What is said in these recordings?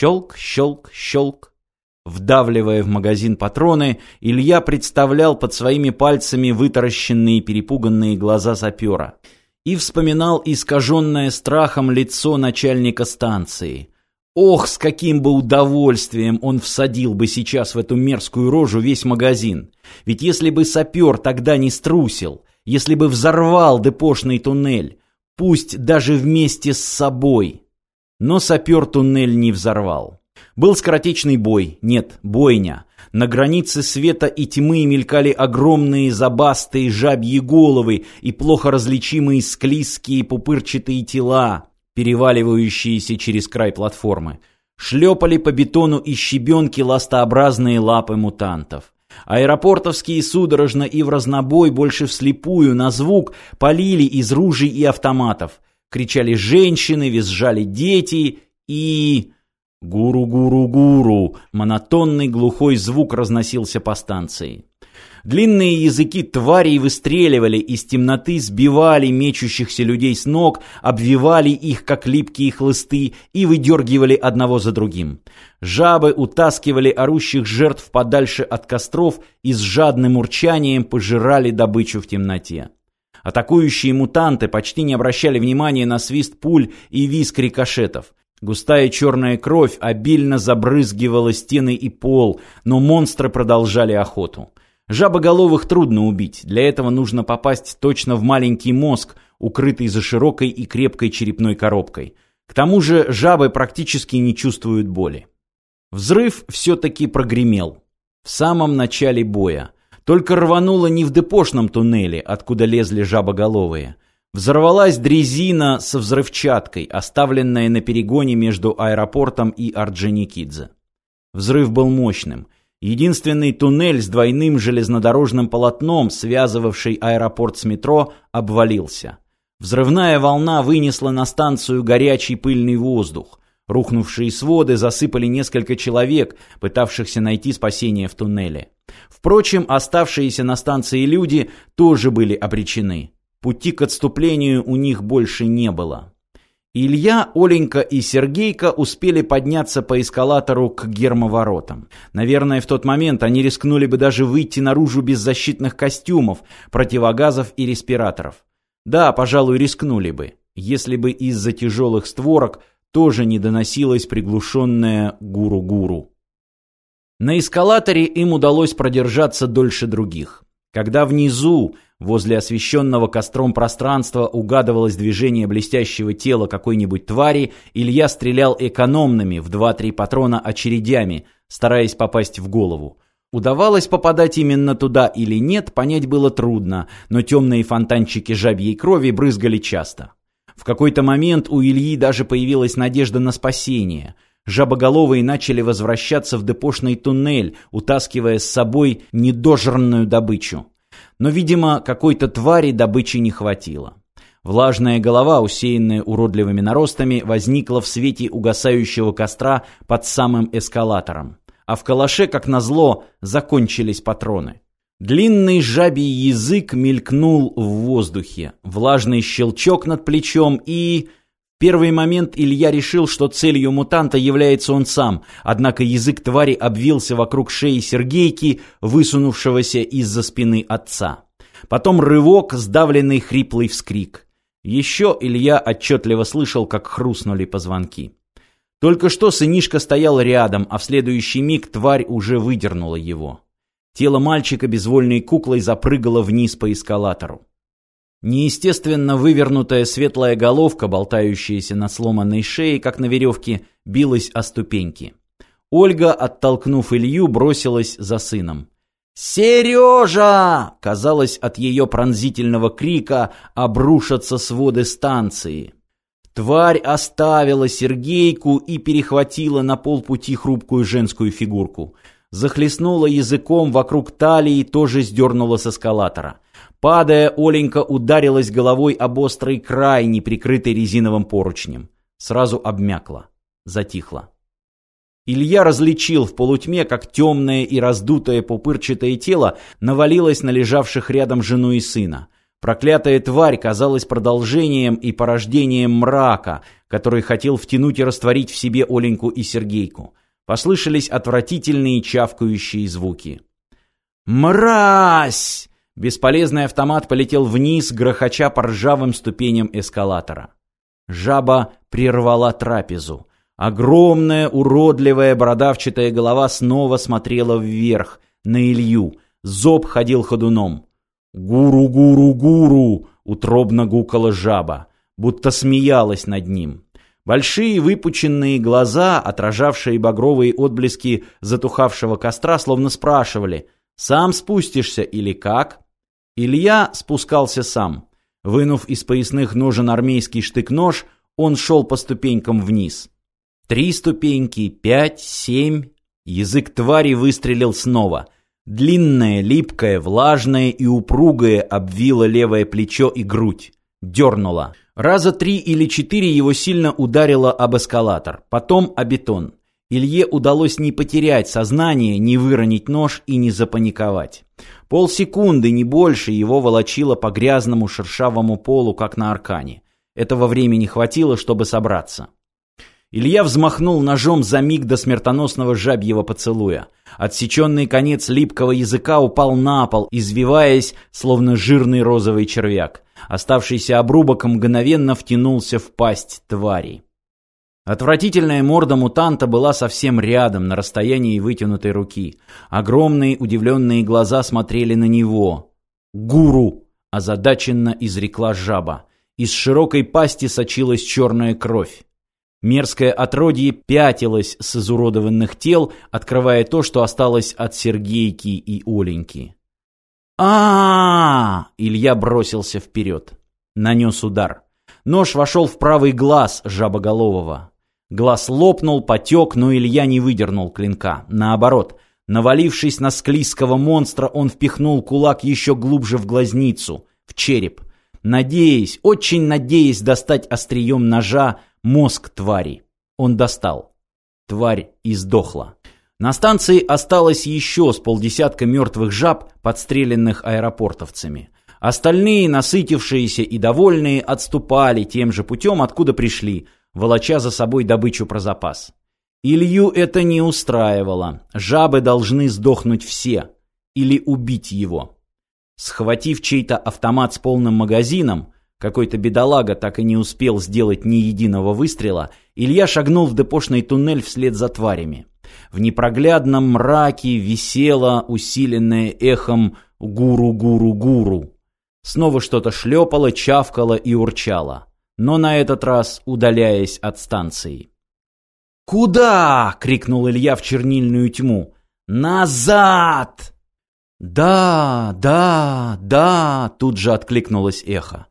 Щелк, щелк, щелк. Вдавливая в магазин патроны, Илья представлял под своими пальцами вытаращенные перепуганные глаза сапера и вспоминал искаженное страхом лицо начальника станции. Ох, с каким бы удовольствием он всадил бы сейчас в эту мерзкую рожу весь магазин. Ведь если бы сапер тогда не струсил, если бы взорвал депошный туннель, пусть даже вместе с собой. Но сапер туннель не взорвал. Был скоротечный бой, нет, бойня. На границе света и тьмы мелькали огромные забастые жабьи головы и плохо различимые склизкие пупырчатые тела, переваливающиеся через край платформы. Шлепали по бетону и щебенки ластообразные лапы мутантов. Аэропортовские судорожно и в разнобой, больше вслепую, на звук, полили из ружей и автоматов. Кричали женщины, визжали дети и... Гуру-гуру-гуру, монотонный глухой звук разносился по станции. Длинные языки тварей выстреливали, из темноты сбивали мечущихся людей с ног, обвивали их, как липкие хлысты, и выдергивали одного за другим. Жабы утаскивали орущих жертв подальше от костров и с жадным урчанием пожирали добычу в темноте. Атакующие мутанты почти не обращали внимания на свист пуль и визг рикошетов. Густая черная кровь обильно забрызгивала стены и пол, но монстры продолжали охоту. Жабоголовых трудно убить, для этого нужно попасть точно в маленький мозг, укрытый за широкой и крепкой черепной коробкой. К тому же жабы практически не чувствуют боли. Взрыв все-таки прогремел. В самом начале боя. Только рвануло не в депошном туннеле, откуда лезли жабоголовые. Взорвалась дрезина со взрывчаткой, оставленная на перегоне между аэропортом и Орджоникидзе. Взрыв был мощным – Единственный туннель с двойным железнодорожным полотном, связывавший аэропорт с метро, обвалился. Взрывная волна вынесла на станцию горячий пыльный воздух. Рухнувшие своды засыпали несколько человек, пытавшихся найти спасение в туннеле. Впрочем, оставшиеся на станции люди тоже были обречены. Пути к отступлению у них больше не было. Илья, Оленька и Сергейка успели подняться по эскалатору к гермоворотам. Наверное, в тот момент они рискнули бы даже выйти наружу без защитных костюмов, противогазов и респираторов. Да, пожалуй, рискнули бы, если бы из-за тяжелых створок тоже не доносилось приглушенное гуру-гуру. На эскалаторе им удалось продержаться дольше других. Когда внизу Возле освещенного костром пространства угадывалось движение блестящего тела какой-нибудь твари, Илья стрелял экономными в два-три патрона очередями, стараясь попасть в голову. Удавалось попадать именно туда или нет, понять было трудно, но темные фонтанчики жабьей крови брызгали часто. В какой-то момент у Ильи даже появилась надежда на спасение. Жабоголовые начали возвращаться в депошный туннель, утаскивая с собой недожранную добычу но, видимо, какой-то твари добычи не хватило. Влажная голова, усеянная уродливыми наростами, возникла в свете угасающего костра под самым эскалатором. А в калаше, как назло, закончились патроны. Длинный жабий язык мелькнул в воздухе, влажный щелчок над плечом и первый момент Илья решил, что целью мутанта является он сам, однако язык твари обвился вокруг шеи Сергейки, высунувшегося из-за спины отца. Потом рывок, сдавленный хриплый вскрик. Еще Илья отчетливо слышал, как хрустнули позвонки. Только что сынишка стоял рядом, а в следующий миг тварь уже выдернула его. Тело мальчика безвольной куклой запрыгало вниз по эскалатору. Неестественно вывернутая светлая головка, болтающаяся на сломанной шее, как на веревке, билась о ступеньки. Ольга, оттолкнув Илью, бросилась за сыном. «Сережа!» Казалось, от ее пронзительного крика обрушатся своды станции. Тварь оставила Сергейку и перехватила на полпути хрупкую женскую фигурку. Захлестнула языком вокруг талии и тоже сдернула с эскалатора. Падая, Оленька ударилась головой об острый край, не прикрытый резиновым поручнем. Сразу обмякла. Затихла. Илья различил в полутьме, как темное и раздутое пупырчатое тело навалилось на лежавших рядом жену и сына. Проклятая тварь казалась продолжением и порождением мрака, который хотел втянуть и растворить в себе Оленьку и Сергейку. Послышались отвратительные чавкающие звуки. «Мразь!» Бесполезный автомат полетел вниз, грохоча по ржавым ступеням эскалатора. Жаба прервала трапезу. Огромная, уродливая, бородавчатая голова снова смотрела вверх, на Илью. Зоб ходил ходуном. «Гуру-гуру-гуру!» — утробно гукала жаба, будто смеялась над ним. Большие выпученные глаза, отражавшие багровые отблески затухавшего костра, словно спрашивали «Сам спустишься или как?» Илья спускался сам. Вынув из поясных ножен армейский штык-нож, он шел по ступенькам вниз. Три ступеньки, пять, семь. Язык твари выстрелил снова. Длинное, липкое, влажное и упругое обвило левое плечо и грудь. Дернуло. Раза три или четыре его сильно ударило об эскалатор, потом о бетон. Илье удалось не потерять сознание, не выронить нож и не запаниковать. Полсекунды, не больше, его волочило по грязному шершавому полу, как на аркане. Этого времени хватило, чтобы собраться. Илья взмахнул ножом за миг до смертоносного жабьего поцелуя. Отсеченный конец липкого языка упал на пол, извиваясь, словно жирный розовый червяк. Оставшийся обрубок мгновенно втянулся в пасть твари. Отвратительная морда мутанта была совсем рядом, на расстоянии вытянутой руки. Огромные удивленные глаза смотрели на него. «Гуру!» – озадаченно изрекла жаба. Из широкой пасти сочилась черная кровь. Мерзкое отродье пятилось с изуродованных тел, открывая то, что осталось от Сергейки и Оленьки. А, Илья бросился вперед. Нанес удар. Нож вошел в правый глаз жабоголового. Глаз лопнул, потек, но Илья не выдернул клинка. Наоборот, навалившись на склизкого монстра, он впихнул кулак еще глубже в глазницу, в череп. Надеясь, очень надеясь достать острием ножа мозг твари. Он достал. Тварь издохла. На станции осталось еще с полдесятка мертвых жаб, подстреленных аэропортовцами. Остальные, насытившиеся и довольные, отступали тем же путем, откуда пришли, волоча за собой добычу про запас. Илью это не устраивало. Жабы должны сдохнуть все. Или убить его. Схватив чей-то автомат с полным магазином, какой-то бедолага так и не успел сделать ни единого выстрела, Илья шагнул в депошный туннель вслед за тварями. В непроглядном мраке висело усиленное эхом «гуру-гуру-гуру». Снова что-то шлепало, чавкало и урчало, но на этот раз удаляясь от станции. «Куда?» — крикнул Илья в чернильную тьму. «Назад!» «Да, да, да!» — тут же откликнулось эхо.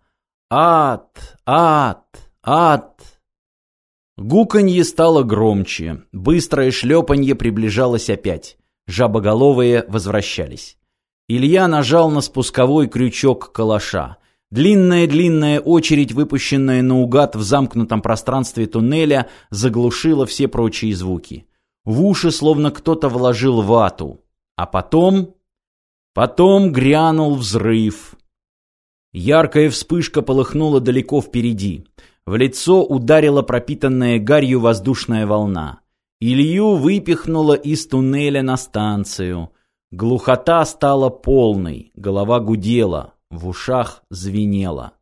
Ад, ад, ад. Гуканье стало громче. Быстрое шлепанье приближалось опять. Жабоголовые возвращались. Илья нажал на спусковой крючок калаша. Длинная-длинная очередь, выпущенная наугад в замкнутом пространстве туннеля, заглушила все прочие звуки. В уши словно кто-то вложил вату. А потом... Потом грянул взрыв. Яркая вспышка полыхнула далеко впереди. В лицо ударила пропитанная гарью воздушная волна. Илью выпихнула из туннеля на станцию. Глухота стала полной, голова гудела, в ушах звенела.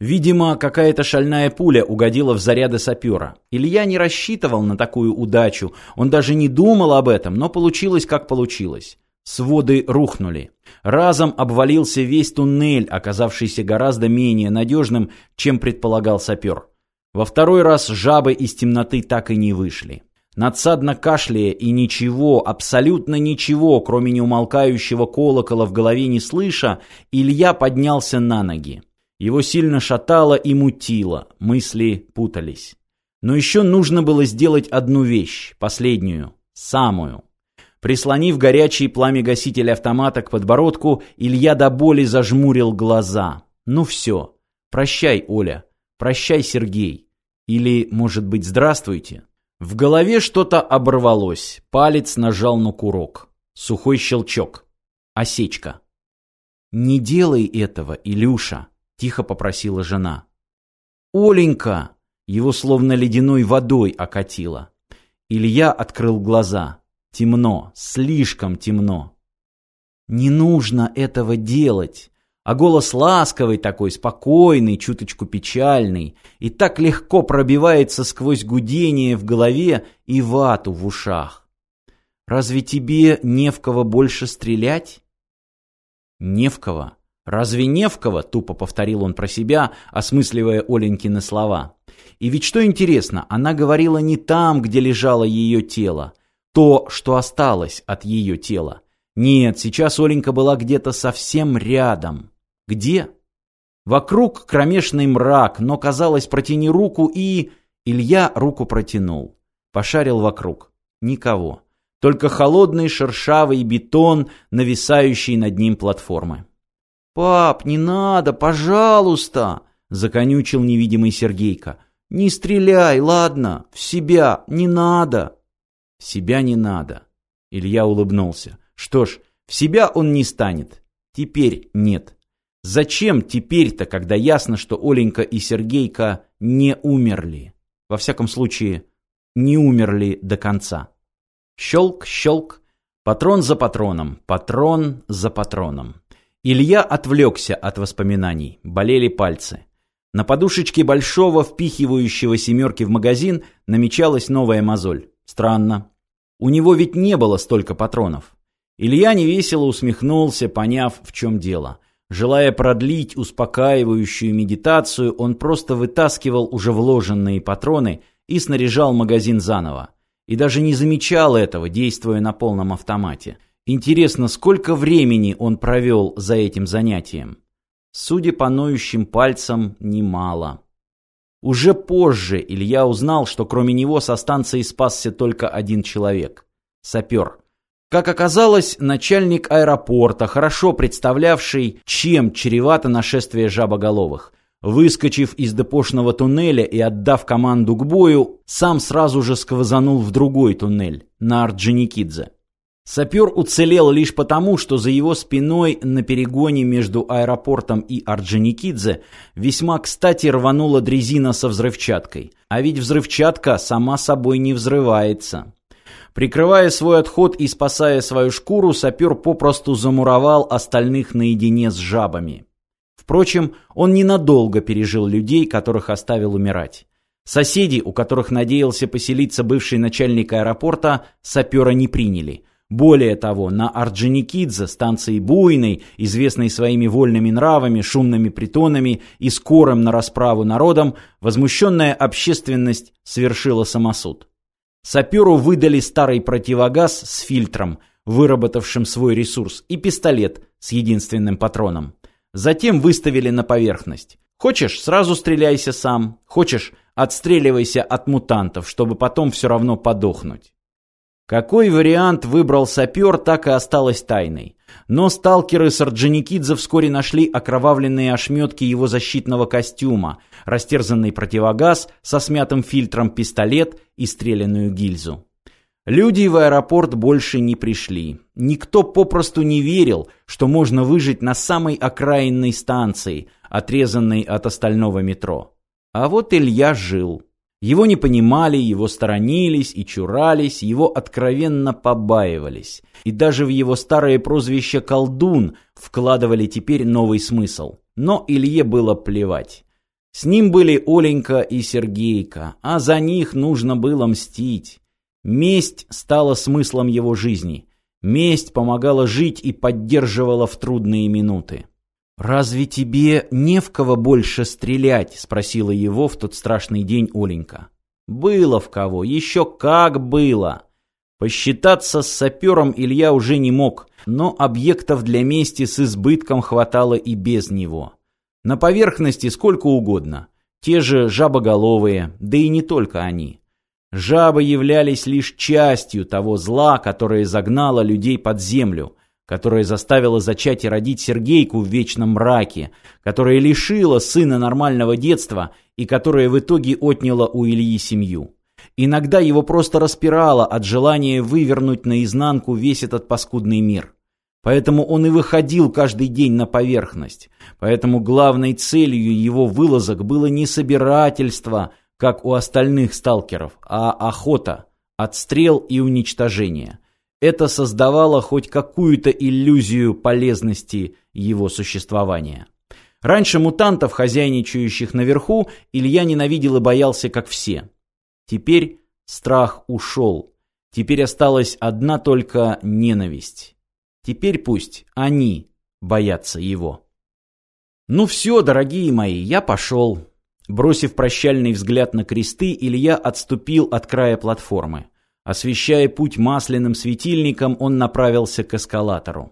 Видимо, какая-то шальная пуля угодила в заряды сапера. Илья не рассчитывал на такую удачу, он даже не думал об этом, но получилось как получилось. Своды рухнули. Разом обвалился весь туннель, оказавшийся гораздо менее надежным, чем предполагал сапер. Во второй раз жабы из темноты так и не вышли. Надсадно кашляя и ничего, абсолютно ничего, кроме неумолкающего колокола в голове не слыша, Илья поднялся на ноги. Его сильно шатало и мутило, мысли путались. Но еще нужно было сделать одну вещь, последнюю, самую. Прислонив горячий пламя-гаситель автомата к подбородку, Илья до боли зажмурил глаза. Ну все. Прощай, Оля. Прощай, Сергей. Или, может быть, здравствуйте. В голове что-то оборвалось. Палец нажал на курок. Сухой щелчок. Осечка. «Не делай этого, Илюша», — тихо попросила жена. «Оленька!» — его словно ледяной водой окатило. Илья открыл глаза. Темно, слишком темно. «Не нужно этого делать!» А голос ласковый такой, спокойный, чуточку печальный, и так легко пробивается сквозь гудение в голове и вату в ушах. «Разве тебе не в кого больше стрелять?» «Не в кого? Разве не в кого?» — тупо повторил он про себя, осмысливая Оленькины слова. И ведь что интересно, она говорила не там, где лежало ее тело, то, что осталось от ее тела. Нет, сейчас Оленька была где-то совсем рядом. Где? Вокруг кромешный мрак, но, казалось, протяни руку и... Илья руку протянул. Пошарил вокруг. Никого. Только холодный шершавый бетон, нависающий над ним платформы. «Пап, не надо, пожалуйста!» — законючил невидимый Сергейка. «Не стреляй, ладно? В себя, не надо!» «В себя не надо!» Илья улыбнулся. «Что ж, в себя он не станет. Теперь нет. Зачем теперь-то, когда ясно, что Оленька и Сергейка не умерли? Во всяком случае, не умерли до конца. Щелк, щелк, патрон за патроном, патрон за патроном. Илья отвлекся от воспоминаний, болели пальцы. На подушечке большого, впихивающего семерки в магазин, намечалась новая мозоль. Странно. У него ведь не было столько патронов. Илья невесело усмехнулся, поняв, в чем дело. Желая продлить успокаивающую медитацию, он просто вытаскивал уже вложенные патроны и снаряжал магазин заново. И даже не замечал этого, действуя на полном автомате. Интересно, сколько времени он провел за этим занятием? Судя по ноющим пальцам, немало. Уже позже Илья узнал, что кроме него со станции спасся только один человек – сапер. Как оказалось, начальник аэропорта, хорошо представлявший, чем чревато нашествие жабоголовых. Выскочив из депошного туннеля и отдав команду к бою, сам сразу же сквозанул в другой туннель, на Орджоникидзе. Сапер уцелел лишь потому, что за его спиной на перегоне между аэропортом и Орджоникидзе весьма кстати рванула дрезина со взрывчаткой. А ведь взрывчатка сама собой не взрывается. Прикрывая свой отход и спасая свою шкуру, сапер попросту замуровал остальных наедине с жабами. Впрочем, он ненадолго пережил людей, которых оставил умирать. Соседи, у которых надеялся поселиться бывший начальник аэропорта, сапера не приняли. Более того, на Орджоникидзе, станции Буйной, известной своими вольными нравами, шумными притонами и скорым на расправу народом, возмущенная общественность совершила самосуд. Саперу выдали старый противогаз с фильтром, выработавшим свой ресурс, и пистолет с единственным патроном. Затем выставили на поверхность. Хочешь, сразу стреляйся сам. Хочешь, отстреливайся от мутантов, чтобы потом все равно подохнуть. Какой вариант выбрал сапер, так и осталось тайной. Но сталкеры Сарджоникидзе вскоре нашли окровавленные ошметки его защитного костюма, растерзанный противогаз со смятым фильтром пистолет и стрелянную гильзу. Люди в аэропорт больше не пришли. Никто попросту не верил, что можно выжить на самой окраинной станции, отрезанной от остального метро. А вот Илья жил. Его не понимали, его сторонились и чурались, его откровенно побаивались. И даже в его старое прозвище «колдун» вкладывали теперь новый смысл. Но Илье было плевать. С ним были Оленька и Сергейка, а за них нужно было мстить. Месть стала смыслом его жизни. Месть помогала жить и поддерживала в трудные минуты. «Разве тебе не в кого больше стрелять?» — спросила его в тот страшный день Оленька. «Было в кого, еще как было!» Посчитаться с сапером Илья уже не мог, но объектов для мести с избытком хватало и без него. На поверхности сколько угодно. Те же жабоголовые, да и не только они. Жабы являлись лишь частью того зла, которое загнало людей под землю, которая заставила зачать и родить Сергейку в вечном мраке, которая лишила сына нормального детства и которая в итоге отняла у Ильи семью. Иногда его просто распирало от желания вывернуть наизнанку весь этот паскудный мир. Поэтому он и выходил каждый день на поверхность. Поэтому главной целью его вылазок было не собирательство, как у остальных сталкеров, а охота, отстрел и уничтожение. Это создавало хоть какую-то иллюзию полезности его существования. Раньше мутантов, хозяйничающих наверху, Илья ненавидел и боялся, как все. Теперь страх ушел. Теперь осталась одна только ненависть. Теперь пусть они боятся его. «Ну все, дорогие мои, я пошел». Бросив прощальный взгляд на кресты, Илья отступил от края платформы. Освещая путь масляным светильником, он направился к эскалатору.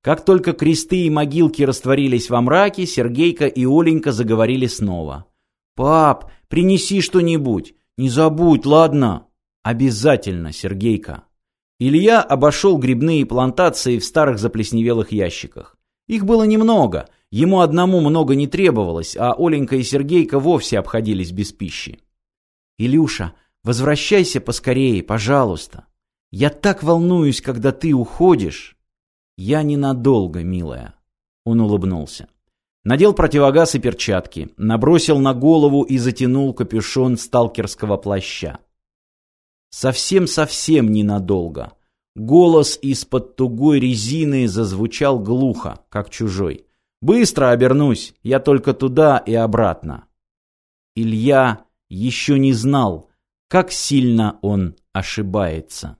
Как только кресты и могилки растворились во мраке, Сергейка и Оленька заговорили снова. «Пап, принеси что-нибудь. Не забудь, ладно?» «Обязательно, Сергейка». Илья обошел грибные плантации в старых заплесневелых ящиках. Их было немного, ему одному много не требовалось, а Оленька и Сергейка вовсе обходились без пищи. «Илюша, возвращайся поскорее, пожалуйста. Я так волнуюсь, когда ты уходишь». «Я ненадолго, милая», — он улыбнулся. Надел противогаз и перчатки, набросил на голову и затянул капюшон сталкерского плаща. Совсем-совсем ненадолго. Голос из-под тугой резины зазвучал глухо, как чужой. «Быстро обернусь, я только туда и обратно». Илья еще не знал, как сильно он ошибается.